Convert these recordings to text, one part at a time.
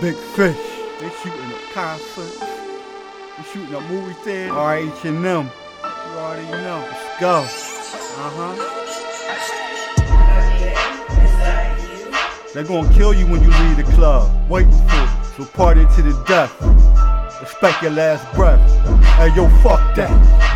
Big fish. They shooting a concert. They shooting a movie theater. R.H&M. You already know. Let's go. Uh-huh. They're gonna kill you when you leave the club. Waiting for you. So party to the death. Respect your last breath. Hey yo, fuck that.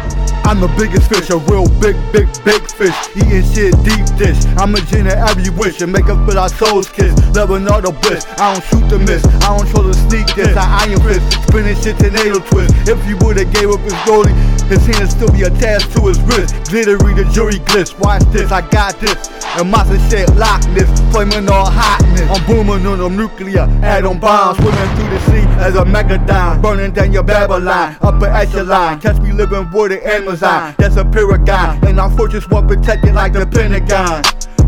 I'm the biggest fish, a real big, big, big fish. Eating shit deep dish. I'm a gin every wish and make up for our souls kiss. Leonardo bliss. I don't shoot the miss. I don't show the sneak this. I iron fist. Spinning shit to nail twist. If you would've gave up his goalie, his hands still be attached to his wrist. Glittery, the jury glitz. Watch this, I got this. And monster shit Loch Ness, flaming all hotness. I'm booming on them nuclear atom bombs, swimming through the sea as a megadon, burning down your Babylon, upper echelon. Catch me living water Amazon, that's a paragon, and our fortress won't protect it like the Pentagon.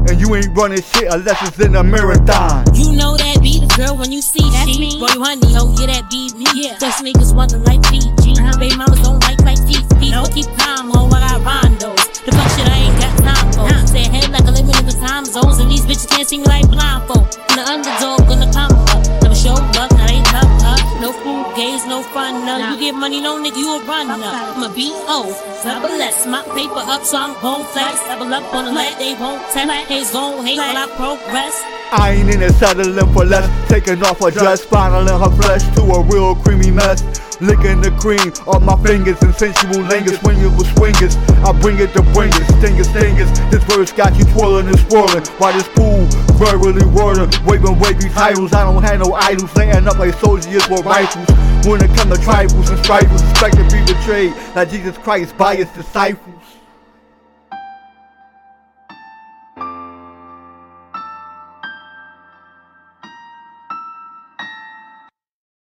And you ain't running shit unless it's in a marathon. You know that beat the girl when you see that shit. Boy, honey, ho, yeah, that beat me. Yeah. Such niggas want the like PG. Bitches can't see me like blindfold. And the underdog gonna come up. Never show up, now they tough up. No food, gays, no fun. Nah. You get money, no nigga, you a runner. I'm a B.O. Double S, my paper up, so I'm gon' flex. Double up on the leg, they won't tell. Haters gon' hate while I progress. I ain't in it settling for less. Taking off her dress, fondling her flesh to a real creamy mess. Licking the cream off my fingers and sensual lingers when you was swingers. I bring it to bring it, stingers, stingers. This verse got you twirling and swirling. While this pool verbally whirling, waving wavy titles. I don't have no idols, laying up like soldiers with rifles. When it come to tribals and strivers, expect to be betrayed like Jesus Christ by his disciples.